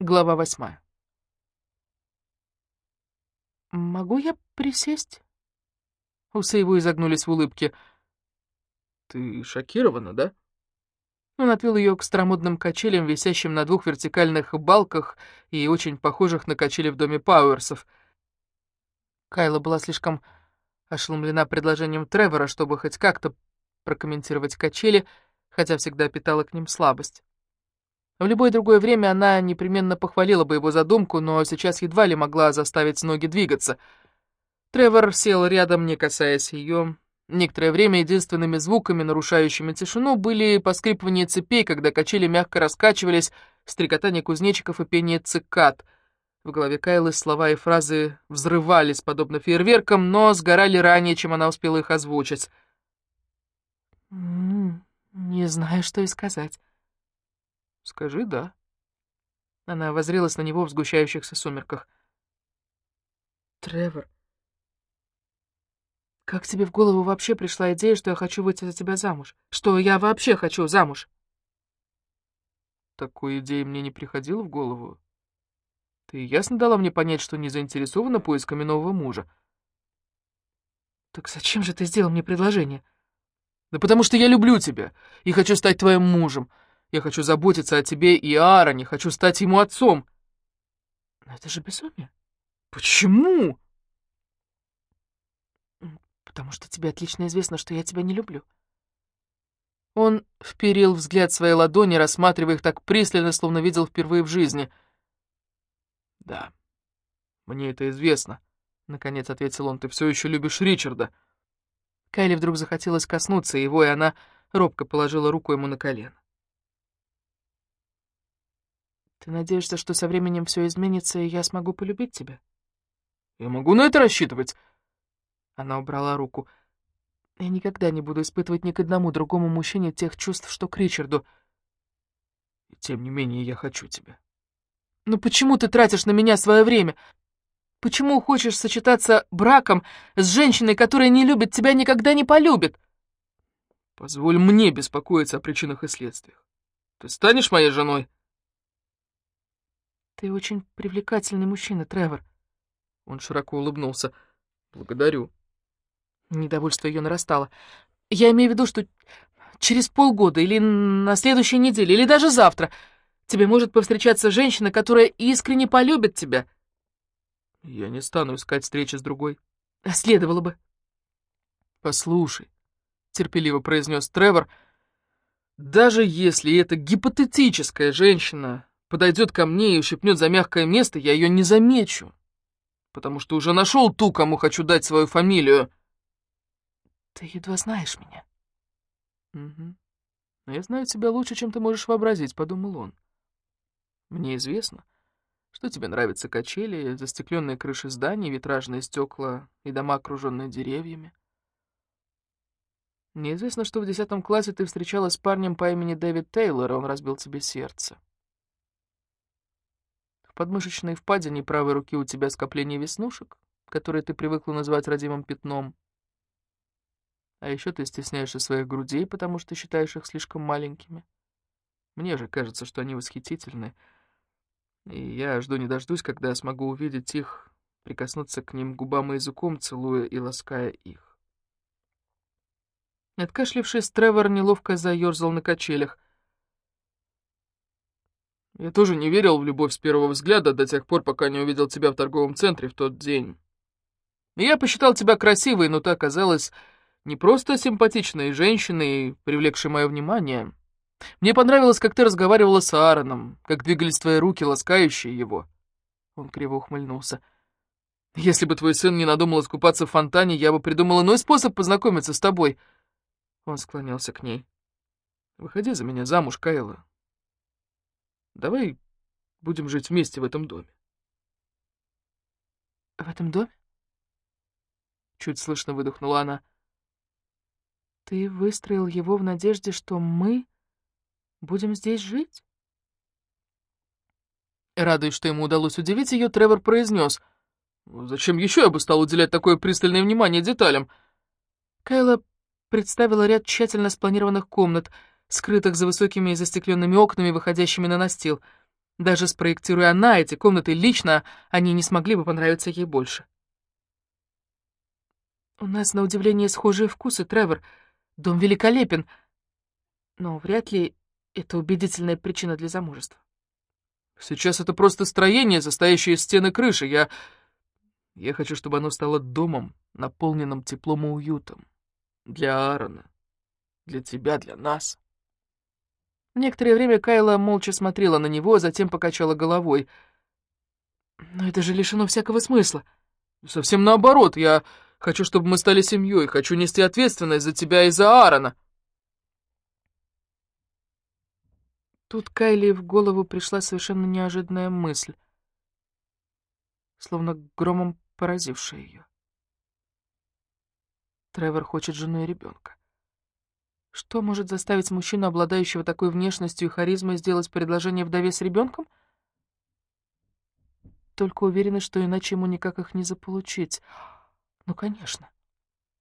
Глава восьмая. «Могу я присесть?» Усы его изогнулись в улыбке. «Ты шокирована, да?» Он отвел ее к старомодным качелям, висящим на двух вертикальных балках и очень похожих на качели в доме Пауэрсов. Кайла была слишком ошеломлена предложением Тревора, чтобы хоть как-то прокомментировать качели, хотя всегда питала к ним слабость. В любое другое время она непременно похвалила бы его задумку, но сейчас едва ли могла заставить ноги двигаться. Тревор сел рядом, не касаясь ее. Некоторое время единственными звуками, нарушающими тишину, были поскрипывание цепей, когда качели мягко раскачивались, стрекотание кузнечиков и пение цикад. В голове Кайлы слова и фразы взрывались, подобно фейерверкам, но сгорали ранее, чем она успела их озвучить. «Не знаю, что и сказать». Скажи «да». Она возрилась на него в сгущающихся сумерках. Тревор, как тебе в голову вообще пришла идея, что я хочу выйти за тебя замуж? Что я вообще хочу замуж? Такой идеи мне не приходило в голову. Ты ясно дала мне понять, что не заинтересована поисками нового мужа. Так зачем же ты сделал мне предложение? Да потому что я люблю тебя и хочу стать твоим мужем. Я хочу заботиться о тебе и Аароне, хочу стать ему отцом. Но это же безумие. Почему? Потому что тебе отлично известно, что я тебя не люблю. Он вперил взгляд свои ладони, рассматривая их так пристально, словно видел впервые в жизни. «Да, мне это известно», — наконец ответил он. «Ты все еще любишь Ричарда». Кайли вдруг захотелось коснуться его, и она робко положила руку ему на колено. Ты надеешься, что со временем все изменится, и я смогу полюбить тебя? Я могу на это рассчитывать? Она убрала руку. Я никогда не буду испытывать ни к одному другому мужчине тех чувств, что к Ричарду. И тем не менее я хочу тебя. Но почему ты тратишь на меня свое время? Почему хочешь сочетаться браком с женщиной, которая не любит тебя, никогда не полюбит? Позволь мне беспокоиться о причинах и следствиях. Ты станешь моей женой? «Ты очень привлекательный мужчина, Тревор». Он широко улыбнулся. «Благодарю». Недовольство ее нарастало. «Я имею в виду, что через полгода или на следующей неделе, или даже завтра тебе может повстречаться женщина, которая искренне полюбит тебя». «Я не стану искать встречи с другой». А следовало бы. «Послушай», — терпеливо произнес Тревор, — «даже если это гипотетическая женщина, подойдет ко мне и ущипнет за мягкое место, я ее не замечу, потому что уже нашел ту, кому хочу дать свою фамилию. Ты едва знаешь меня. Угу. Я знаю тебя лучше, чем ты можешь вообразить, подумал он. Мне известно, что тебе нравятся качели, застекленные крыши зданий, витражные стекла и дома, окруженные деревьями. Мне известно, что в десятом классе ты встречалась с парнем по имени Дэвид Тейлор, он разбил тебе сердце. В подмышечной впадине правой руки у тебя скопление веснушек, которые ты привыкла называть родимым пятном. А еще ты стесняешься своих грудей, потому что считаешь их слишком маленькими. Мне же кажется, что они восхитительны, и я жду не дождусь, когда смогу увидеть их, прикоснуться к ним губам и языком, целуя и лаская их. Откашлившись, Тревор неловко заерзал на качелях. Я тоже не верил в любовь с первого взгляда до тех пор, пока не увидел тебя в торговом центре в тот день. я посчитал тебя красивой, но ты оказалась не просто симпатичной женщиной, привлекшей мое внимание. Мне понравилось, как ты разговаривала с Аароном, как двигались твои руки, ласкающие его. Он криво ухмыльнулся. Если бы твой сын не надумал искупаться в фонтане, я бы придумал иной способ познакомиться с тобой. Он склонился к ней. Выходи за меня замуж, Кайла. Давай будем жить вместе в этом доме. В этом доме? Чуть слышно выдохнула она. Ты выстроил его в надежде, что мы будем здесь жить? Радуясь, что ему удалось удивить ее, Тревор произнес. «Зачем еще я бы стал уделять такое пристальное внимание деталям?» Кайла представила ряд тщательно спланированных комнат — скрытых за высокими застекленными окнами, выходящими на настил. Даже спроектируя она эти комнаты лично, они не смогли бы понравиться ей больше. «У нас, на удивление, схожие вкусы, Тревор. Дом великолепен, но вряд ли это убедительная причина для замужества». «Сейчас это просто строение, состоящее из стены крыши. Я... я хочу, чтобы оно стало домом, наполненным теплом и уютом. Для Аарона, для тебя, для нас». Некоторое время Кайла молча смотрела на него, а затем покачала головой. «Но это же лишено всякого смысла». «Совсем наоборот. Я хочу, чтобы мы стали семьей. Хочу нести ответственность за тебя и за Аарона». Тут Кайли в голову пришла совершенно неожиданная мысль, словно громом поразившая ее. Тревор хочет жену и ребенка. Что может заставить мужчину, обладающего такой внешностью и харизмой, сделать предложение вдове с ребенком? Только уверена, что иначе ему никак их не заполучить. Ну, конечно.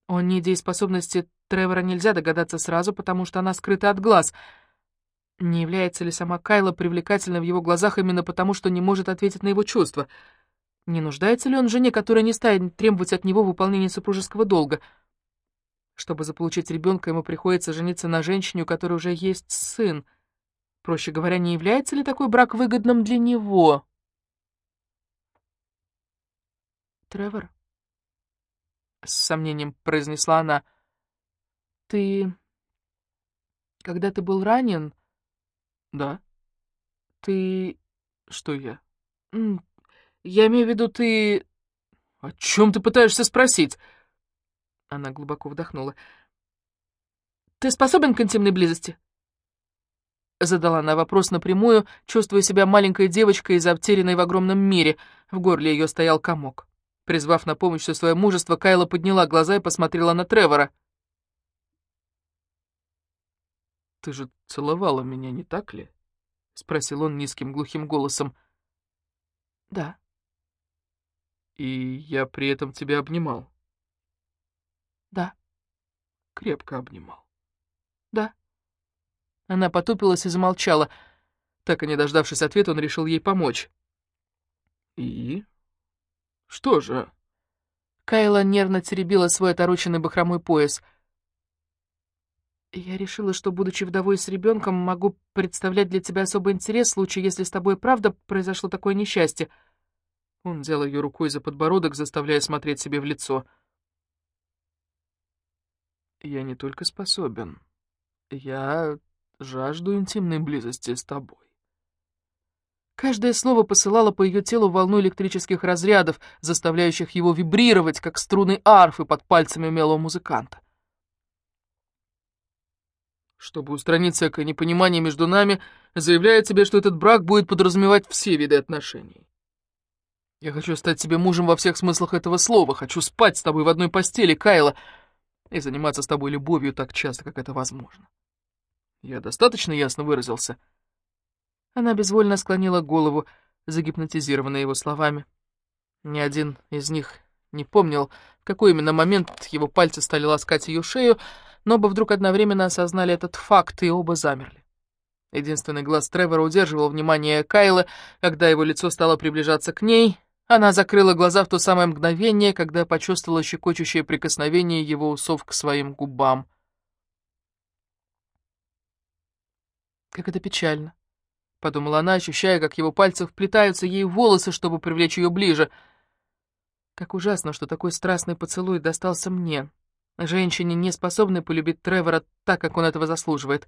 О недееспособности Тревора нельзя догадаться сразу, потому что она скрыта от глаз. Не является ли сама Кайла привлекательной в его глазах именно потому, что не может ответить на его чувства? Не нуждается ли он в жене, которая не станет требовать от него выполнения супружеского долга? — чтобы заполучить ребенка, ему приходится жениться на женщине, у которой уже есть сын. Проще говоря, не является ли такой брак выгодным для него? Тревор, с сомнением произнесла она, ты... Когда ты был ранен... Да. Ты... Что я? Я имею в виду, ты... О чем ты пытаешься спросить? Она глубоко вдохнула. «Ты способен к интимной близости?» Задала она вопрос напрямую, чувствуя себя маленькой девочкой, затерянной в огромном мире. В горле ее стоял комок. Призвав на помощь все свое мужество, Кайла подняла глаза и посмотрела на Тревора. «Ты же целовала меня, не так ли?» — спросил он низким глухим голосом. «Да». «И я при этом тебя обнимал?» Да. Крепко обнимал. Да. Она потупилась и замолчала. Так и не дождавшись ответа, он решил ей помочь. И? Что же? Кайла нервно теребила свой отороченный бахромой пояс. Я решила, что, будучи вдовой с ребенком, могу представлять для тебя особый интерес в случае, если с тобой правда произошло такое несчастье. Он взял ее рукой за подбородок, заставляя смотреть себе в лицо. — я не только способен, я жажду интимной близости с тобой. Каждое слово посылало по ее телу волну электрических разрядов, заставляющих его вибрировать, как струны арфы под пальцами умелого музыканта. Чтобы устранить всякое непонимание между нами, заявляю тебе, что этот брак будет подразумевать все виды отношений. Я хочу стать тебе мужем во всех смыслах этого слова, хочу спать с тобой в одной постели, Кайла, — и заниматься с тобой любовью так часто, как это возможно. Я достаточно ясно выразился?» Она безвольно склонила голову, загипнотизированная его словами. Ни один из них не помнил, в какой именно момент его пальцы стали ласкать ее шею, но оба вдруг одновременно осознали этот факт, и оба замерли. Единственный глаз Тревора удерживал внимание Кайлы, когда его лицо стало приближаться к ней, она закрыла глаза в то самое мгновение, когда почувствовала щекочущее прикосновение его усов к своим губам. «Как это печально», — подумала она, ощущая, как его пальцы вплетаются ей в волосы, чтобы привлечь ее ближе. «Как ужасно, что такой страстный поцелуй достался мне, женщине, не способной полюбить Тревора так, как он этого заслуживает.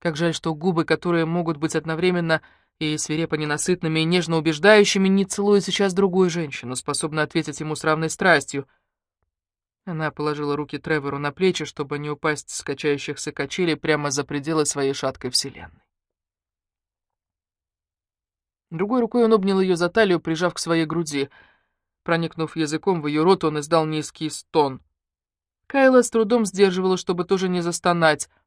Как жаль, что губы, которые могут быть одновременно и свирепо ненасытными и нежно убеждающими, не целует сейчас другую женщину, способную ответить ему с равной страстью. Она положила руки Тревору на плечи, чтобы не упасть с качающихся качелей прямо за пределы своей шаткой вселенной. Другой рукой он обнял ее за талию, прижав к своей груди. Проникнув языком в ее рот, он издал низкий стон. Кайла с трудом сдерживала, чтобы тоже не застонать —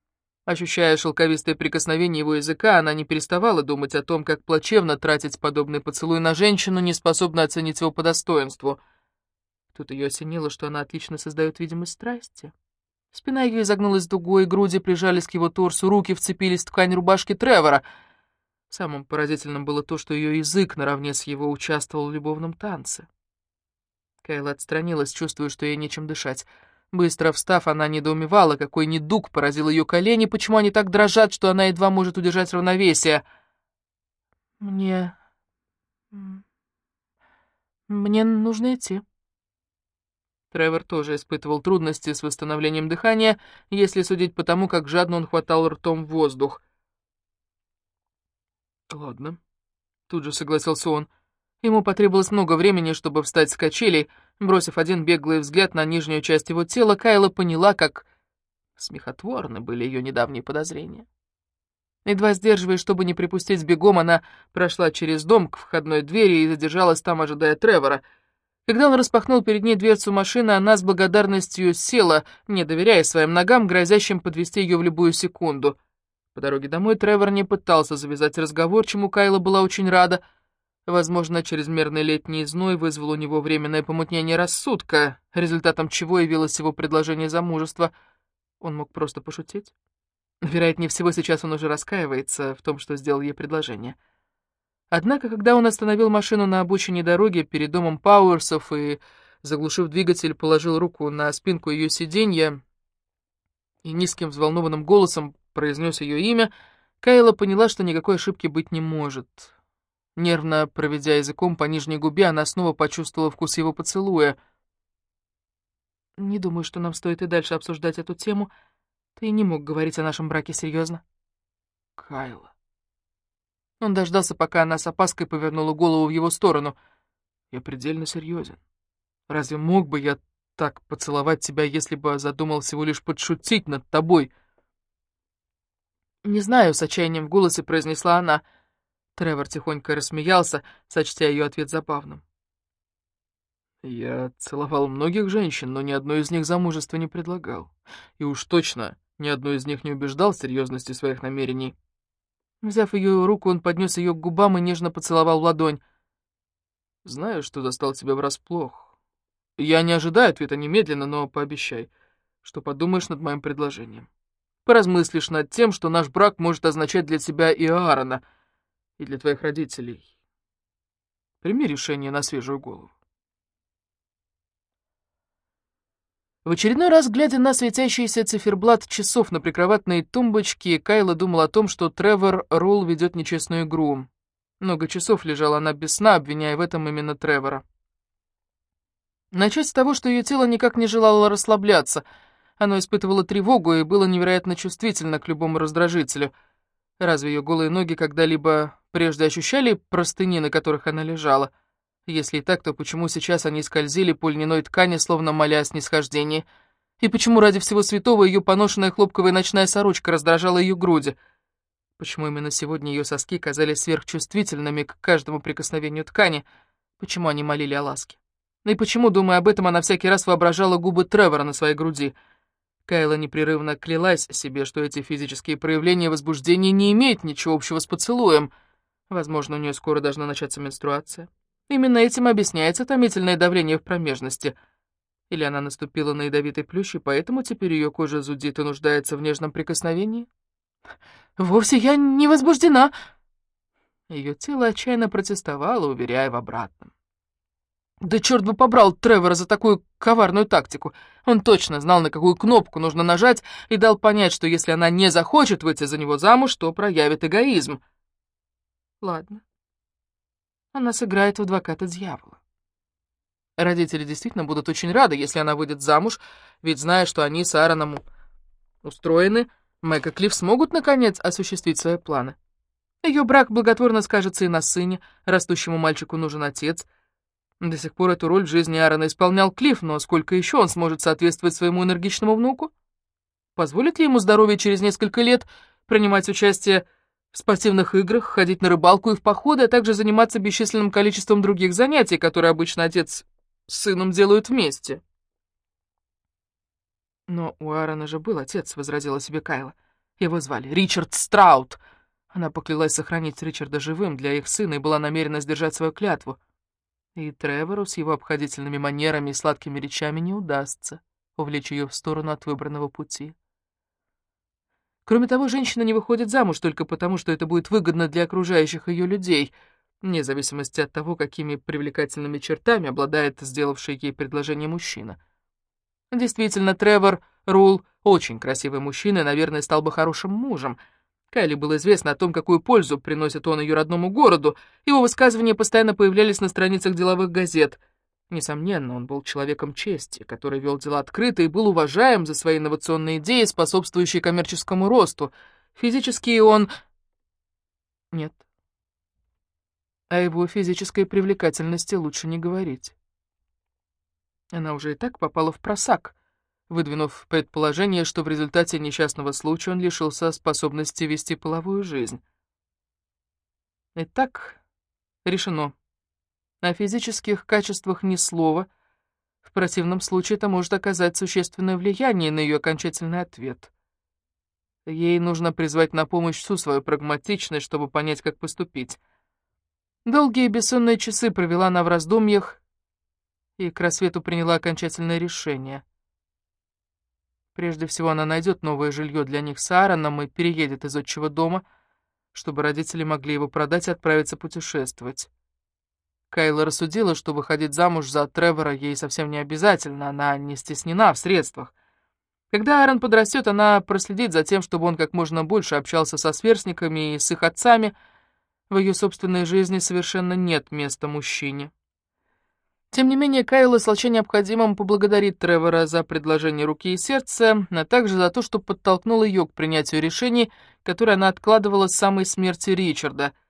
Ощущая шелковистое прикосновение его языка, она не переставала думать о том, как плачевно тратить подобный поцелуй на женщину, не способную оценить его по достоинству. Тут ее осенило, что она отлично создает видимость страсти. Спина ее изогнулась дугой, груди прижались к его торсу, руки вцепились в ткань рубашки Тревора. Самым поразительным было то, что ее язык наравне с его участвовал в любовном танце. Кайла отстранилась, чувствуя, что ей нечем дышать. Быстро встав, она недоумевала, какой недуг поразил ее колени, почему они так дрожат, что она едва может удержать равновесие. «Мне... мне нужно идти». Тревор тоже испытывал трудности с восстановлением дыхания, если судить по тому, как жадно он хватал ртом воздух. «Ладно», — тут же согласился он. Ему потребовалось много времени, чтобы встать с качелей. Бросив один беглый взгляд на нижнюю часть его тела, Кайла поняла, как смехотворны были ее недавние подозрения. Едва сдерживаясь, чтобы не припустить бегом, она прошла через дом к входной двери и задержалась там, ожидая Тревора. Когда он распахнул перед ней дверцу машины, она с благодарностью села, не доверяя своим ногам, грозящим подвести ее в любую секунду. По дороге домой Тревор не пытался завязать разговор, чему Кайла была очень рада — Возможно, чрезмерный летний зной вызвал у него временное помутнение рассудка, результатом чего явилось его предложение замужества. Он мог просто пошутить. Вероятнее всего, сейчас он уже раскаивается в том, что сделал ей предложение. Однако, когда он остановил машину на обочине дороги перед домом Пауэрсов и, заглушив двигатель, положил руку на спинку ее сиденья и низким взволнованным голосом произнес ее имя, Кайла поняла, что никакой ошибки быть не может. Нервно проведя языком по нижней губе, она снова почувствовала вкус его поцелуя. «Не думаю, что нам стоит и дальше обсуждать эту тему. Ты не мог говорить о нашем браке серьезно. «Кайла». Он дождался, пока она с опаской повернула голову в его сторону. «Я предельно серьезен. Разве мог бы я так поцеловать тебя, если бы задумал всего лишь подшутить над тобой?» «Не знаю», — с отчаянием в голосе произнесла она, — Тревор тихонько рассмеялся, сочтя ее ответ забавным. «Я целовал многих женщин, но ни одной из них замужества не предлагал. И уж точно ни одной из них не убеждал в серьезности своих намерений». Взяв ее руку, он поднес ее к губам и нежно поцеловал ладонь. «Знаю, что застал тебя врасплох. Я не ожидаю ответа немедленно, но пообещай, что подумаешь над моим предложением. Поразмыслишь над тем, что наш брак может означать для тебя и Аарона — и для твоих родителей. Прими решение на свежую голову. В очередной раз, глядя на светящийся циферблат часов на прикроватной тумбочке, Кайла думал о том, что Тревор Ролл ведет нечестную игру. Много часов лежала она без сна, обвиняя в этом именно Тревора. Начать с того, что ее тело никак не желало расслабляться. Оно испытывало тревогу и было невероятно чувствительно к любому раздражителю. Разве ее голые ноги когда-либо прежде ощущали простыни, на которых она лежала? Если и так, то почему сейчас они скользили по льняной ткани, словно моля о снисхождении? И почему ради всего святого ее поношенная хлопковая ночная сорочка раздражала ее груди? Почему именно сегодня ее соски казались сверхчувствительными к каждому прикосновению ткани? Почему они молили о ласке? И почему, думая об этом, она всякий раз воображала губы Тревора на своей груди? Кайла непрерывно клялась себе, что эти физические проявления возбуждения не имеют ничего общего с поцелуем — Возможно, у нее скоро должна начаться менструация. Именно этим объясняется томительное давление в промежности. Или она наступила на ядовитый плющ, и поэтому теперь ее кожа зудит и нуждается в нежном прикосновении? «Вовсе я не возбуждена!» Ее тело отчаянно протестовало, уверяя в обратном. Да черт бы побрал Тревора за такую коварную тактику. Он точно знал, на какую кнопку нужно нажать, и дал понять, что если она не захочет выйти за него замуж, то проявит эгоизм. Ладно. Она сыграет в адвоката дьявола. Родители действительно будут очень рады, если она выйдет замуж, ведь зная, что они с Аароном устроены, Мэг и Клифф смогут, наконец, осуществить свои планы. Ее брак благотворно скажется и на сыне, растущему мальчику нужен отец. До сих пор эту роль в жизни Аарона исполнял Клифф, но сколько еще он сможет соответствовать своему энергичному внуку? Позволит ли ему здоровье через несколько лет принимать участие спортивных играх, ходить на рыбалку и в походы, а также заниматься бесчисленным количеством других занятий, которые обычно отец с сыном делают вместе. «Но у Аарона же был отец», — возразила себе Кайла. «Его звали Ричард Страут». Она поклялась сохранить Ричарда живым для их сына и была намерена сдержать свою клятву. И Тревору с его обходительными манерами и сладкими речами не удастся увлечь ее в сторону от выбранного пути. Кроме того, женщина не выходит замуж только потому, что это будет выгодно для окружающих ее людей, вне зависимости от того, какими привлекательными чертами обладает сделавший ей предложение мужчина. Действительно, Тревор Рул очень красивый мужчина и, наверное, стал бы хорошим мужем. Кайли было известно о том, какую пользу приносит он ее родному городу, его высказывания постоянно появлялись на страницах деловых газет — Несомненно, он был человеком чести, который вел дела открыто и был уважаем за свои инновационные идеи, способствующие коммерческому росту. Физически он... Нет. О его физической привлекательности лучше не говорить. Она уже и так попала в просак, выдвинув предположение, что в результате несчастного случая он лишился способности вести половую жизнь. Итак, решено. О физических качествах ни слова. В противном случае это может оказать существенное влияние на ее окончательный ответ. Ей нужно призвать на помощь всю свою прагматичность, чтобы понять, как поступить. Долгие бессонные часы провела она в раздумьях, и к рассвету приняла окончательное решение. Прежде всего, она найдет новое жилье для них с Аароном и переедет из отчего дома, чтобы родители могли его продать и отправиться путешествовать. Кайла рассудила, что выходить замуж за Тревора ей совсем не обязательно, она не стеснена в средствах. Когда Аарон подрастет, она проследит за тем, чтобы он как можно больше общался со сверстниками и с их отцами. В ее собственной жизни совершенно нет места мужчине. Тем не менее, Кайла сочла необходимым поблагодарить Тревора за предложение руки и сердца, а также за то, что подтолкнул ее к принятию решений, которые она откладывала с самой смерти Ричарда —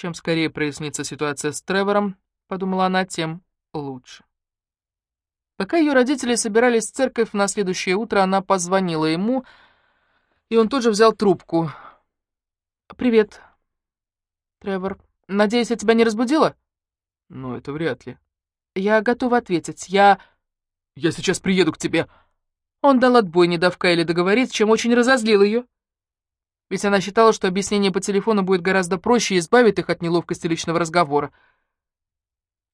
чем скорее прояснится ситуация с Тревором, подумала она, тем лучше. Пока ее родители собирались в церковь, на следующее утро она позвонила ему, и он тут же взял трубку. «Привет, Тревор. Надеюсь, я тебя не разбудила?» «Ну, это вряд ли». «Я готова ответить. Я...» «Я сейчас приеду к тебе». Он дал отбой, не дав Кайле договорить, чем очень разозлил ее. Ведь она считала, что объяснение по телефону будет гораздо проще и избавит их от неловкости личного разговора.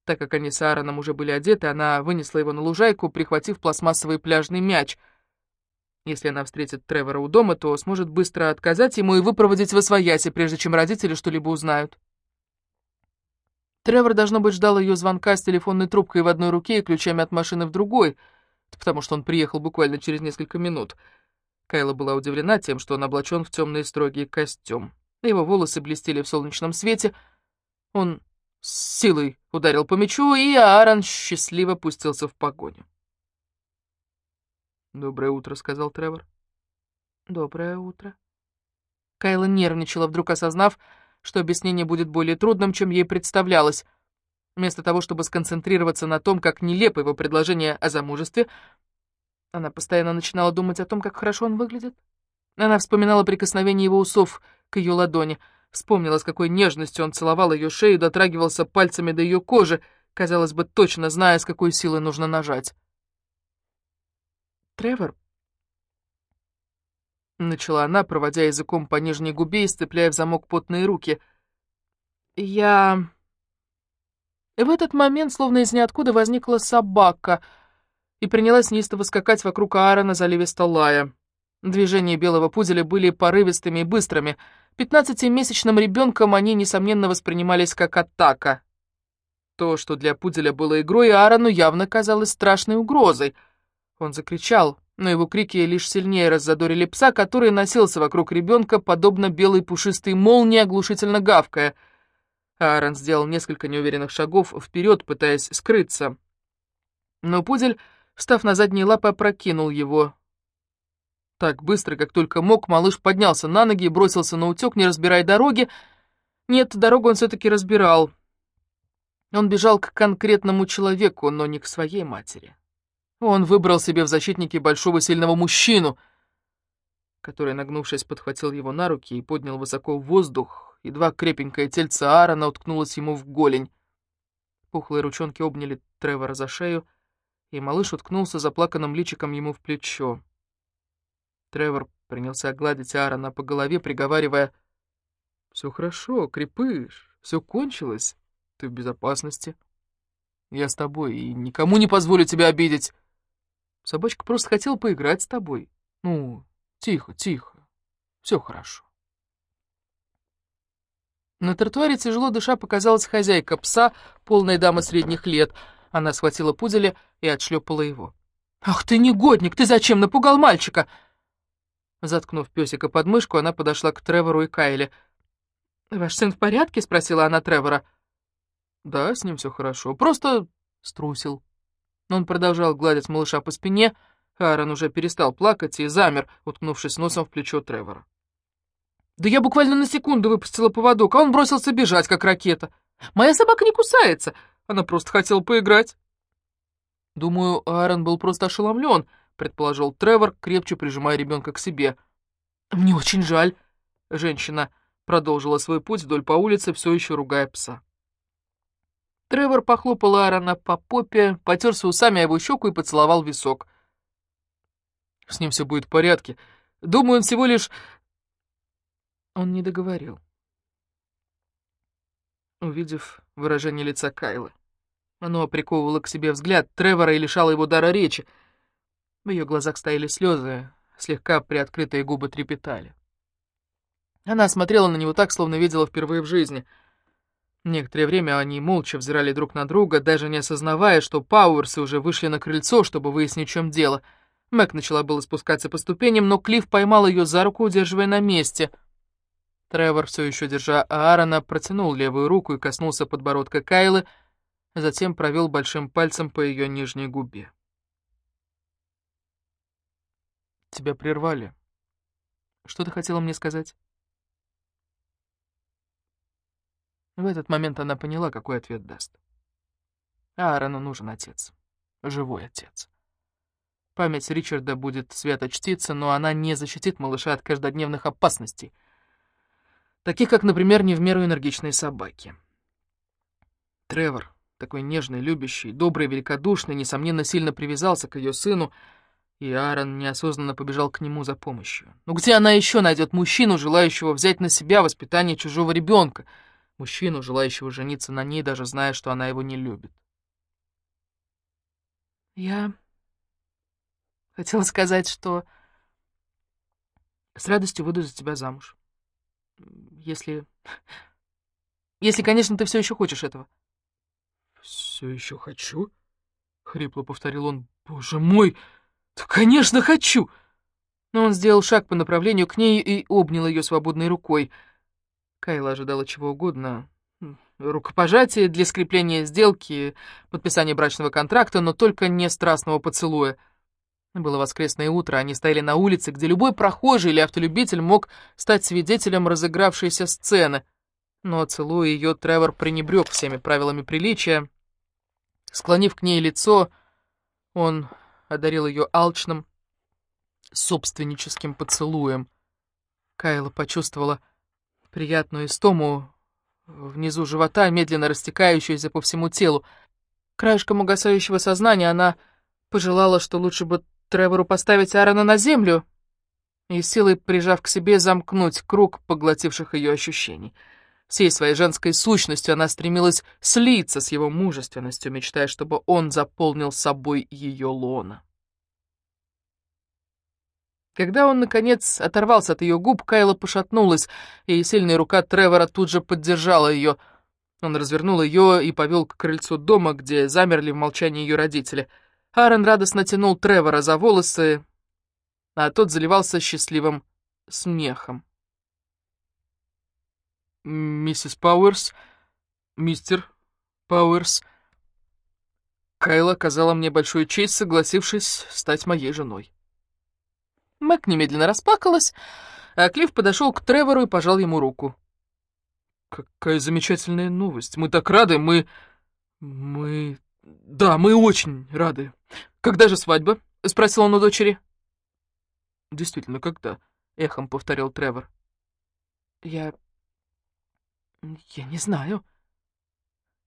Так как они с Аароном уже были одеты, она вынесла его на лужайку, прихватив пластмассовый пляжный мяч. Если она встретит Тревора у дома, то сможет быстро отказать ему и выпроводить во свояси, прежде чем родители что-либо узнают. Тревор, должно быть, ждал ее звонка с телефонной трубкой в одной руке и ключами от машины в другой, потому что он приехал буквально через несколько минут — Кайла была удивлена тем, что он облачен в темный строгий костюм. Его волосы блестели в солнечном свете. Он с силой ударил по мячу, и Аарон счастливо пустился в погоню. «Доброе утро», — сказал Тревор. «Доброе утро». Кайла нервничала, вдруг осознав, что объяснение будет более трудным, чем ей представлялось. Вместо того, чтобы сконцентрироваться на том, как нелепо его предложение о замужестве, она постоянно начинала думать о том, как хорошо он выглядит. Она вспоминала прикосновение его усов к ее ладони, вспомнила, с какой нежностью он целовал ее шею, дотрагивался пальцами до ее кожи, казалось бы, точно зная, с какой силой нужно нажать. «Тревор?» Начала она, проводя языком по нижней губе и сцепляя в замок потные руки. «Я...» В этот момент, словно из ниоткуда, возникла собака — и принялась неистово скакать вокруг Аарона, заливисто лая. Движения белого пуделя были порывистыми и быстрыми. Пятнадцатимесячным ребенком они, несомненно, воспринимались как атака. То, что для пуделя было игрой, Аарону явно казалось страшной угрозой. Он закричал, но его крики лишь сильнее раззадорили пса, который носился вокруг ребенка, подобно белой пушистой молнии, оглушительно гавкая. Аарон сделал несколько неуверенных шагов вперед, пытаясь скрыться. Но пудель Встав на задние лапы, опрокинул его. Так быстро, как только мог, малыш поднялся на ноги и бросился на утек, не разбирая дороги. Нет, дорогу он все-таки разбирал. Он бежал к конкретному человеку, но не к своей матери. Он выбрал себе в защитнике большого сильного мужчину, который, нагнувшись, подхватил его на руки и поднял высоко в воздух, едва крепенькое тельце Аарона уткнулось ему в голень. Пухлые ручонки обняли Тревора за шею, и малыш уткнулся заплаканным личиком ему в плечо. Тревор принялся гладить Аарона по голове, приговаривая, «Все хорошо, крепыш, все кончилось, ты в безопасности. Я с тобой и никому не позволю тебя обидеть. Собачка просто хотела поиграть с тобой. Ну, тихо, тихо, Все хорошо. На тротуаре тяжело дыша показалась хозяйка пса, полная дама средних лет. Она схватила пуделя и отшлепала его. «Ах ты негодник! Ты зачем напугал мальчика?» Заткнув песика под мышку, она подошла к Тревору и Кайле. «Ваш сын в порядке?» — спросила она Тревора. «Да, с ним все хорошо. Просто струсил». Он продолжал гладить малыша по спине, Аарон уже перестал плакать и замер, уткнувшись носом в плечо Тревора. «Да я буквально на секунду выпустила поводок, а он бросился бежать, как ракета. Моя собака не кусается, она просто хотела поиграть». «Думаю, Аарон был просто ошеломлен», — предположил Тревор, крепче прижимая ребенка к себе. «Мне очень жаль», — женщина продолжила свой путь вдоль по улице, все еще ругая пса. Тревор похлопал Аарона по попе, потерся усами его щеку и поцеловал висок. «С ним все будет в порядке. Думаю, он всего лишь...» Он не договорил. Увидев выражение лица Кайлы, оно приковывало к себе взгляд Тревора и лишало его дара речи. В ее глазах стояли слезы, слегка приоткрытые губы трепетали. Она смотрела на него так, словно видела впервые в жизни — Некоторое время они молча взирали друг на друга, даже не осознавая, что Пауэрсы уже вышли на крыльцо, чтобы выяснить, в чем дело. Мэг начала было спускаться по ступеням, но Клифф поймал ее за руку, удерживая на месте. Тревор, все еще держа Аарона, протянул левую руку и коснулся подбородка Кайлы, затем провел большим пальцем по ее нижней губе. «Тебя прервали. Что ты хотела мне сказать?» В этот момент она поняла, какой ответ даст. Аарону нужен отец. Живой отец. Память Ричарда будет свято чтиться, но она не защитит малыша от каждодневных опасностей, таких как, например, не в меру энергичные собаки. Тревор, такой нежный, любящий, добрый, великодушный, несомненно, сильно привязался к ее сыну, и Аарон неосознанно побежал к нему за помощью. Но где она еще найдет мужчину, желающего взять на себя воспитание чужого ребенка — мужчину, желающего жениться на ней, даже зная, что она его не любит. Я хотела сказать, что с радостью выйду за тебя замуж. Если... Если, конечно, ты все еще хочешь этого. Все еще хочу? Хрипло повторил он. Боже мой, да, конечно, хочу! Но он сделал шаг по направлению к ней и обнял ее свободной рукой — Кайла ожидала чего угодно. Рукопожатие для скрепления сделки, подписания брачного контракта, но только не страстного поцелуя. Было воскресное утро, они стояли на улице, где любой прохожий или автолюбитель мог стать свидетелем разыгравшейся сцены. Но, целуя ее, Тревор пренебрег всеми правилами приличия. Склонив к ней лицо, он одарил ее алчным, собственническим поцелуем. Кайла почувствовала приятную истому внизу живота, медленно растекающуюся по всему телу. Краешком угасающего сознания она пожелала, что лучше бы Тревору поставить Аарона на землю и силой, прижав к себе, замкнуть круг поглотивших ее ощущений. Всей своей женской сущностью она стремилась слиться с его мужественностью, мечтая, чтобы он заполнил собой ее лона. Когда он, наконец, оторвался от ее губ, Кайла пошатнулась, и сильная рука Тревора тут же поддержала ее. Он развернул ее и повел к крыльцу дома, где замерли в молчании ее родители. Аарон радостно тянул Тревора за волосы, а тот заливался счастливым смехом. «Миссис Пауэрс, мистер Пауэрс...» Кайла оказала мне большую честь, согласившись стать моей женой. Мэг немедленно расплакалась, а Клифф подошел к Тревору и пожал ему руку. «Какая замечательная новость! Мы так рады, мы... мы... да, мы очень рады. Когда же свадьба?» — спросил он у дочери. «Действительно, когда?» — эхом повторил Тревор. «Я... я не знаю».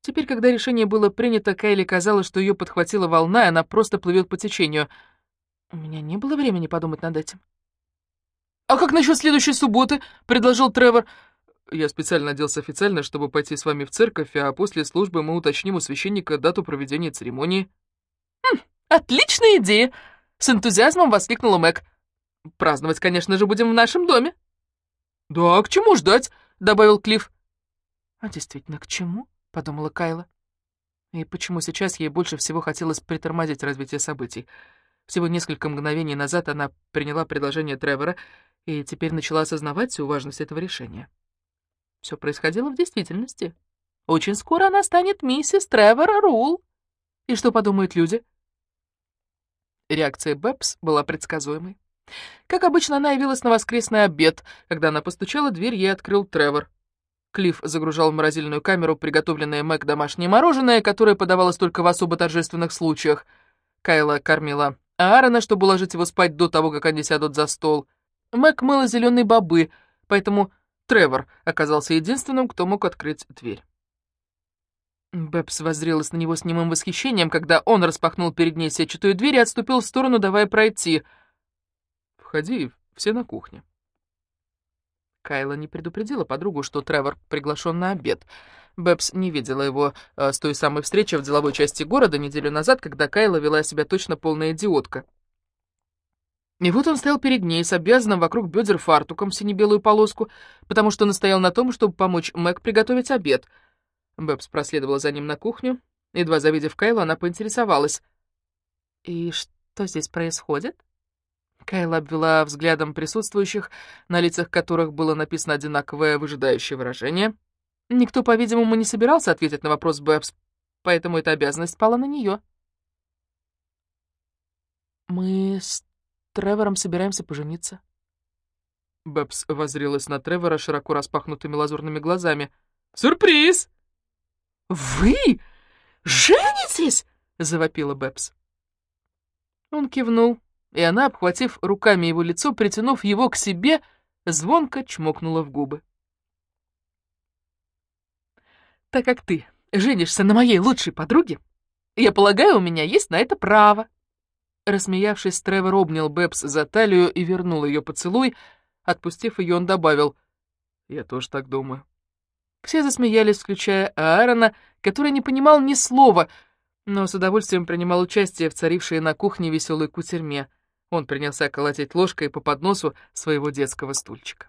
Теперь, когда решение было принято, Кайли казалось, что ее подхватила волна, и она просто плывет по течению — у меня не было времени подумать над этим. «А как насчет следующей субботы?» — предложил Тревор. «Я специально оделся официально, чтобы пойти с вами в церковь, а после службы мы уточним у священника дату проведения церемонии». «Хм, отличная идея!» — с энтузиазмом воскликнула Мэг. «Праздновать, конечно же, будем в нашем доме». «Да, к чему ждать?» — добавил Клифф. «А действительно, к чему?» — подумала Кайла. И почему сейчас ей больше всего хотелось притормозить развитие событий? Всего несколько мгновений назад она приняла предложение Тревора и теперь начала осознавать всю важность этого решения. Все происходило в действительности. Очень скоро она станет миссис Тревора Рул. И что подумают люди? Реакция Бэбс была предсказуемой. Как обычно, она явилась на воскресный обед. Когда она постучала, дверь ей открыл Тревор. Клифф загружал в морозильную камеру приготовленное Мэг домашнее мороженое, которое подавалось только в особо торжественных случаях. Кайла кормила Аарона, чтобы уложить его спать до того, как они сядут за стол. Мэг мыла зеленые бобы, поэтому Тревор оказался единственным, кто мог открыть дверь. Бэбс воззрелась на него с немым восхищением, когда он распахнул перед ней сетчатую дверь и отступил в сторону, давая пройти. «Входи, все на кухне». Кайла не предупредила подругу, что Тревор приглашен на обед. Бэбс не видела его э, с той самой встречи в деловой части города неделю назад, когда Кайла вела себя точно полная идиотка. И вот он стоял перед ней с обвязанным вокруг бедер фартуком сине-белую полоску, потому что настоял на том, чтобы помочь Мэг приготовить обед. Бэбс проследовала за ним на кухню. Едва завидев Кайлу, она поинтересовалась. «И что здесь происходит?» Кайла обвела взглядом присутствующих, на лицах которых было написано одинаковое выжидающее выражение. Никто, по-видимому, не собирался ответить на вопрос Бэбс, поэтому эта обязанность пала на нее. «Мы с Тревором собираемся пожениться». Бэбс воззрелась на Тревора широко распахнутыми лазурными глазами. «Сюрприз!» «Вы женитесь?» — завопила Бэбс. Он кивнул и она, обхватив руками его лицо, притянув его к себе, звонко чмокнула в губы. «Так как ты женишься на моей лучшей подруге, я полагаю, у меня есть на это право». Рассмеявшись, Тревор обнял Бэбс за талию и вернул ее поцелуй. Отпустив ее, он добавил, «Я тоже так думаю». Все засмеялись, включая Аарона, который не понимал ни слова, но с удовольствием принимал участие в царившей на кухне веселой кутерьме — он принялся колотить ложкой по подносу своего детского стульчика.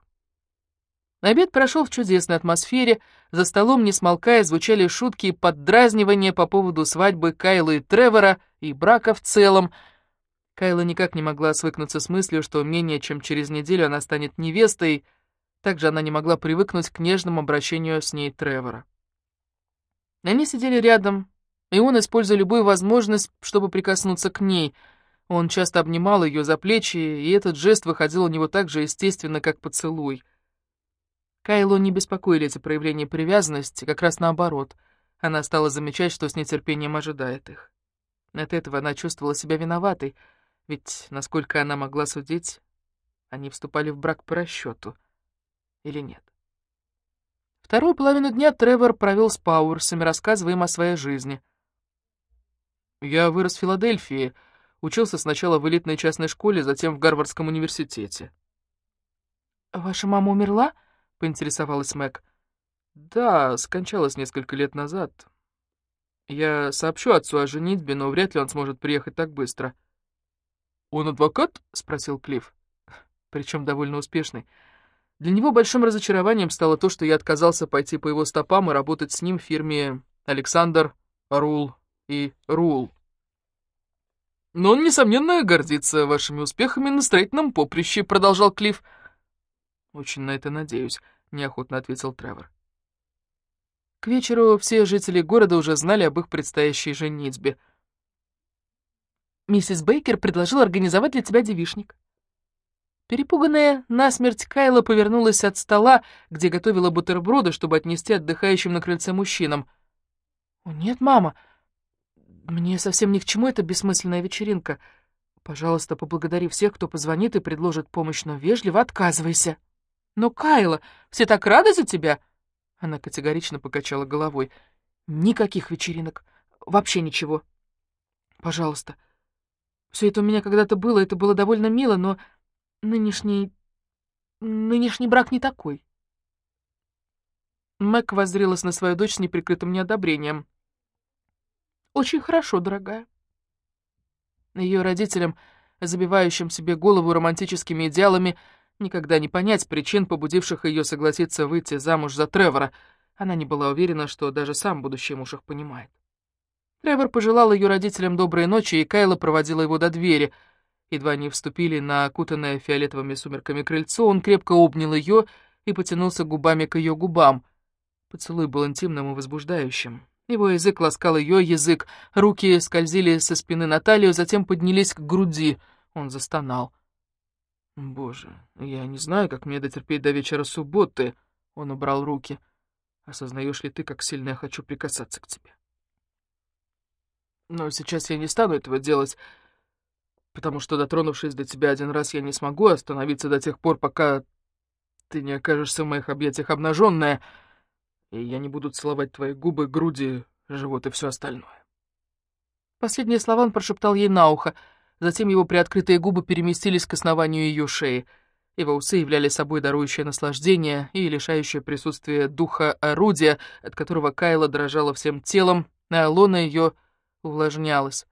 Обед прошел в чудесной атмосфере, за столом, не смолкая, звучали шутки и поддразнивания по поводу свадьбы Кайлы и Тревора и брака в целом. Кайла никак не могла свыкнуться с мыслью, что менее чем через неделю она станет невестой, также она не могла привыкнуть к нежному обращению с ней Тревора. Они сидели рядом, и он, используя любую возможность, чтобы прикоснуться к ней — он часто обнимал ее за плечи, и этот жест выходил у него так же естественно, как поцелуй. Кайло не беспокоили эти проявления привязанности, как раз наоборот. Она стала замечать, что с нетерпением ожидает их. От этого она чувствовала себя виноватой, ведь, насколько она могла судить, они вступали в брак по расчету. Или нет? Вторую половину дня Тревор провел с Пауэрсами, рассказывая им о своей жизни. «Я вырос в Филадельфии», Учился сначала в элитной частной школе, затем в Гарвардском университете. «Ваша мама умерла?» — поинтересовалась Мэг. «Да, скончалась несколько лет назад. Я сообщу отцу о женитьбе, но вряд ли он сможет приехать так быстро». «Он адвокат?» — спросил Клифф. Причем довольно успешный. Для него большим разочарованием стало то, что я отказался пойти по его стопам и работать с ним в фирме «Александр Рул и Рул». «Но он, несомненно, гордится вашими успехами на строительном поприще», — продолжал Клифф. «Очень на это надеюсь», — неохотно ответил Тревор. К вечеру все жители города уже знали об их предстоящей женитьбе. «Миссис Бейкер предложила организовать для тебя девишник». Перепуганная насмерть Кайла повернулась от стола, где готовила бутерброды, чтобы отнести отдыхающим на крыльце мужчинам. «Нет, мама», мне совсем ни к чему эта бессмысленная вечеринка. Пожалуйста, поблагодари всех, кто позвонит и предложит помощь, но вежливо отказывайся. Но, Кайла, все так рады за тебя!» Она категорично покачала головой. «Никаких вечеринок. Вообще ничего. Пожалуйста. Все это у меня когда-то было, это было довольно мило, но нынешний... нынешний брак не такой». Мэг воззрелась на свою дочь с неприкрытым неодобрением. «Очень хорошо, дорогая». Ее родителям, забивающим себе голову романтическими идеалами, Никогда не понять причин, побудивших ее согласиться выйти замуж за Тревора. Она не была уверена, что даже сам будущий муж их понимает. Тревор пожелал ее родителям доброй ночи, и Кайла проводила его до двери. Едва они вступили на окутанное фиолетовыми сумерками крыльцо, он крепко обнял ее и потянулся губами к ее губам. Поцелуй был интимным и возбуждающим. Его язык ласкал ее язык, руки скользили со спины на талию, затем поднялись к груди. Он застонал. «Боже, я не знаю, как мне дотерпеть до вечера субботы», — он убрал руки. «Осознаешь ли ты, как сильно я хочу прикасаться к тебе?» «Но сейчас я не стану этого делать, потому что, дотронувшись до тебя один раз, я не смогу остановиться до тех пор, пока ты не окажешься в моих объятиях обнаженная, и я не буду целовать твои губы, груди, живот и все остальное». Последние слова он прошептал ей на ухо — Затем его приоткрытые губы переместились к основанию ее шеи. Его усы являли собой дарующее наслаждение и лишающее присутствия духа орудия, от которого Кайла дрожала всем телом, а лона ее увлажнялась.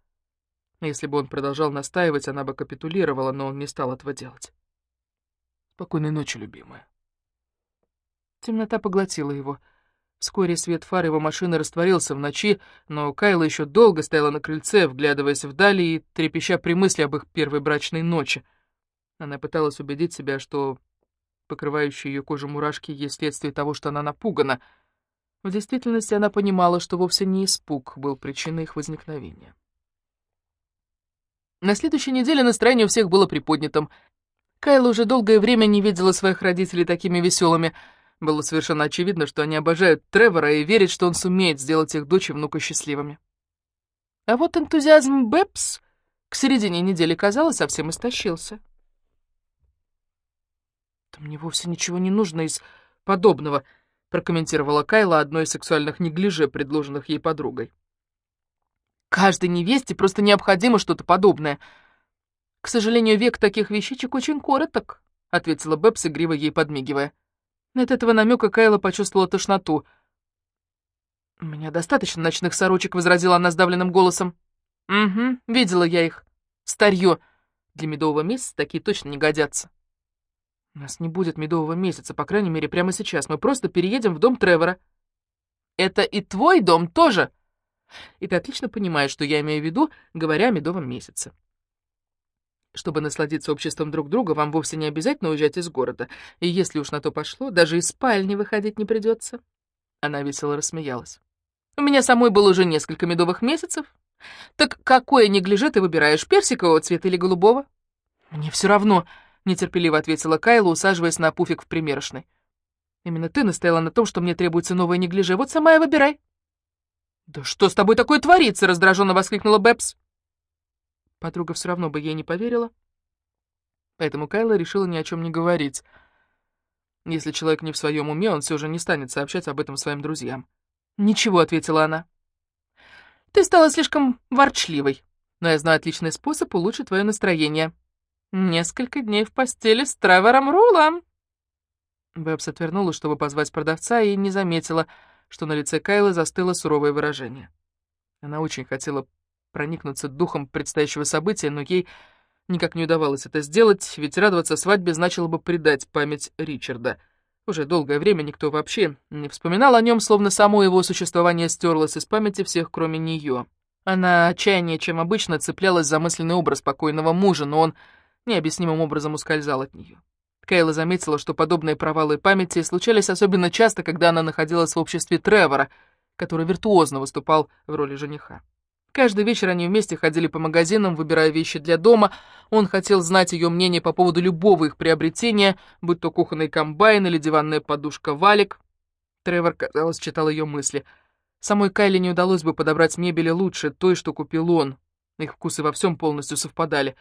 Если бы он продолжал настаивать, она бы капитулировала, но он не стал этого делать. «Спокойной ночи, любимая». Темнота поглотила его. Вскоре свет фар его машины растворился в ночи, но Кайла еще долго стояла на крыльце, вглядываясь вдали и трепеща при мысли об их первой брачной ночи. Она пыталась убедить себя, что покрывающие ее кожу мурашки есть следствие того, что она напугана. В действительности она понимала, что вовсе не испуг был причиной их возникновения. На следующей неделе настроение у всех было приподнятым. Кайла уже долгое время не видела своих родителей такими веселыми — было совершенно очевидно, что они обожают Тревора и верят, что он сумеет сделать их дочь и внука счастливыми. А вот энтузиазм Бэпс к середине недели, казалось, совсем истощился. «Да мне вовсе ничего не нужно из подобного», — прокомментировала Кайла одной из сексуальных неглиже, предложенных ей подругой. «Каждой невесте просто необходимо что-то подобное. К сожалению, век таких вещичек очень короток», — ответила Бэпс, игриво ей подмигивая. От этого намека Кайла почувствовала тошноту. «У меня достаточно ночных сорочек», — возразила она сдавленным голосом. «Угу, видела я их. Старье. Для медового месяца такие точно не годятся». «У нас не будет медового месяца, по крайней мере, прямо сейчас. Мы просто переедем в дом Тревора». «Это и твой дом тоже?» «И ты отлично понимаешь, что я имею в виду, говоря о медовом месяце». Чтобы насладиться обществом друг друга, вам вовсе не обязательно уезжать из города. И если уж на то пошло, даже из спальни выходить не придется. Она весело рассмеялась. У меня самой было уже несколько медовых месяцев. Так какое неглиже ты выбираешь, персикового цвета или голубого? Мне все равно, нетерпеливо ответила Кайла, усаживаясь на пуфик в примерочной. Именно ты настояла на том, что мне требуется новое неглиже. Вот сама и выбирай. «Да что с тобой такое творится?» — раздраженно воскликнула Бэбс. Подруга все равно бы ей не поверила, поэтому Кайла решила ни о чем не говорить. Если человек не в своем уме, он все же не станет сообщать об этом своим друзьям. «Ничего», — ответила она. «Ты стала слишком ворчливой, но я знаю отличный способ улучшить твое настроение. Несколько дней в постели с Тревором Рулом». Бэбс отвернула, чтобы позвать продавца, и не заметила, что на лице Кайлы застыло суровое выражение. Она очень хотела проникнуться духом предстоящего события, но ей никак не удавалось это сделать, ведь радоваться свадьбе значило бы предать память Ричарда. Уже долгое время никто вообще не вспоминал о нем, словно само его существование стерлось из памяти всех, кроме нее. Она отчаяннее, чем обычно, цеплялась за мысленный образ покойного мужа, но он необъяснимым образом ускользал от нее. Кейла заметила, что подобные провалы памяти случались особенно часто, когда она находилась в обществе Тревора, который виртуозно выступал в роли жениха. Каждый вечер они вместе ходили по магазинам, выбирая вещи для дома. Он хотел знать ее мнение по поводу любого их приобретения, будь то кухонный комбайн или диванная подушка валик. Тревор, казалось, читал ее мысли. Самой Кайле не удалось бы подобрать мебели лучше той, что купил он. Их вкусы во всем полностью совпадали.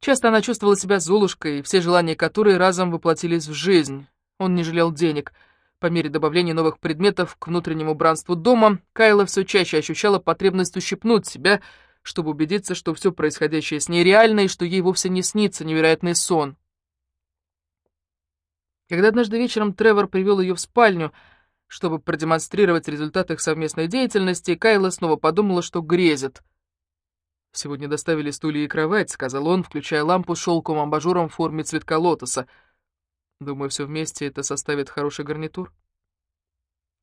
Часто она чувствовала себя золушкой, все желания которой разом воплотились в жизнь. Он не жалел денег — по мере добавления новых предметов к внутреннему убранству дома, Кайла все чаще ощущала потребность ущипнуть себя, чтобы убедиться, что все происходящее с ней реально и что ей вовсе не снится невероятный сон. Когда однажды вечером Тревор привел ее в спальню, чтобы продемонстрировать результат их совместной деятельности, Кайла снова подумала, что грезит. «Сегодня доставили стулья и кровать», — сказал он, включая лампу с шелковым абажуром в форме цветка лотоса — Думаю, все вместе это составит хороший гарнитур.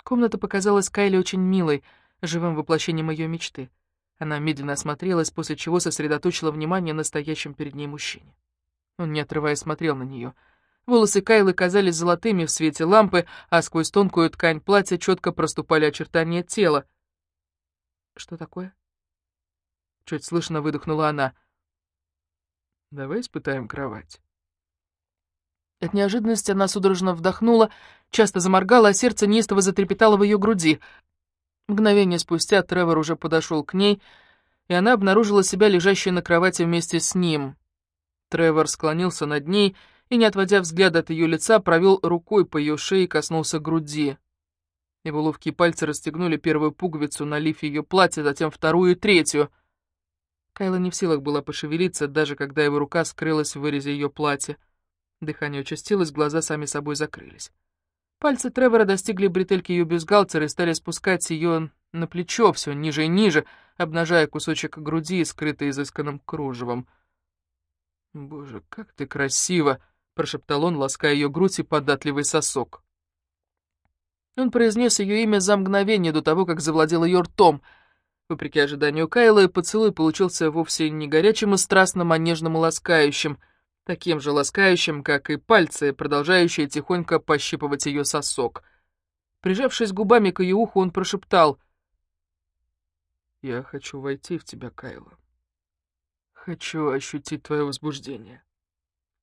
Комната показалась Кайле очень милой, живым воплощением ее мечты. Она медленно осмотрелась, после чего сосредоточила внимание на стоящем перед ней мужчине. Он, не отрываясь, смотрел на нее. Волосы Кайлы казались золотыми в свете лампы, а сквозь тонкую ткань платья четко проступали очертания тела. «Что такое?» Чуть слышно выдохнула она. «Давай испытаем кровать». От неожиданности она судорожно вдохнула, часто заморгала, а сердце неистово затрепетало в ее груди. Мгновение спустя Тревор уже подошел к ней, и она обнаружила себя лежащей на кровати вместе с ним. Тревор склонился над ней и, не отводя взгляд от ее лица, провел рукой по ее шее и коснулся груди. Его ловкие пальцы расстегнули первую пуговицу на лифе ее платья, затем вторую и третью. Кайла не в силах была пошевелиться, даже когда его рука скрылась в вырезе ее платья. Дыхание участилось, глаза сами собой закрылись. Пальцы Тревора достигли бретельки ее бюстгальтера и стали спускать ее на плечо все ниже и ниже, обнажая кусочек груди, скрытый изысканным кружевом. «Боже, как ты красиво!» — прошептал он, лаская ее грудь и податливый сосок. Он произнес ее имя за мгновение до того, как завладел ее ртом. Вопреки ожиданию Кайла, поцелуй получился вовсе не горячим и страстным, а нежным и ласкающим — таким же ласкающим, как и пальцы, продолжающие тихонько пощипывать ее сосок. Прижавшись губами к ее уху, он прошептал. «Я хочу войти в тебя, Кайла. Хочу ощутить твое возбуждение».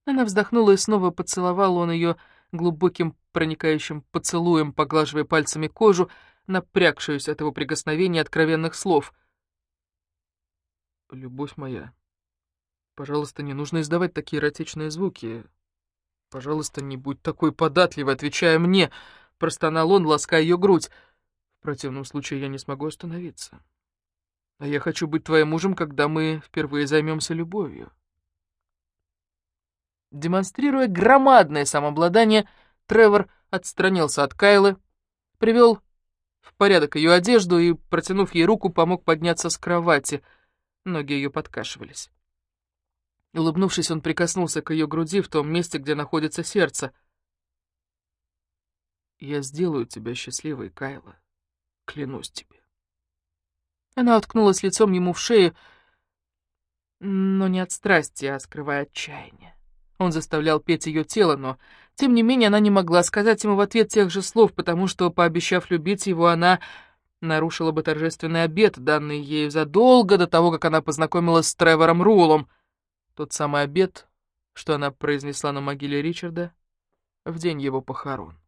Она вздохнула и снова поцеловал он ее глубоким проникающим поцелуем, поглаживая пальцами кожу, напрягшуюся от его прикосновения откровенных слов. «Любовь моя, Пожалуйста, не нужно издавать такие эротичные звуки. Пожалуйста, не будь такой податливой, отвечая мне, простонал он, лаская ее грудь. В противном случае я не смогу остановиться. А я хочу быть твоим мужем, когда мы впервые займемся любовью. Демонстрируя громадное самообладание, Тревор отстранился от Кайлы, привел в порядок ее одежду и, протянув ей руку, помог подняться с кровати. Ноги ее подкашивались. Улыбнувшись, он прикоснулся к ее груди в том месте, где находится сердце. «Я сделаю тебя счастливой, Кайла. Клянусь тебе». Она уткнулась лицом ему в шею, но не от страсти, а скрывая отчаяние. Он заставлял петь ее тело, но, тем не менее, она не могла сказать ему в ответ тех же слов, потому что, пообещав любить его, она нарушила бы торжественный обет, данный ей задолго до того, как она познакомилась с Тревором Рулом — тот самый обед, что она произнесла на могиле Ричарда в день его похорон.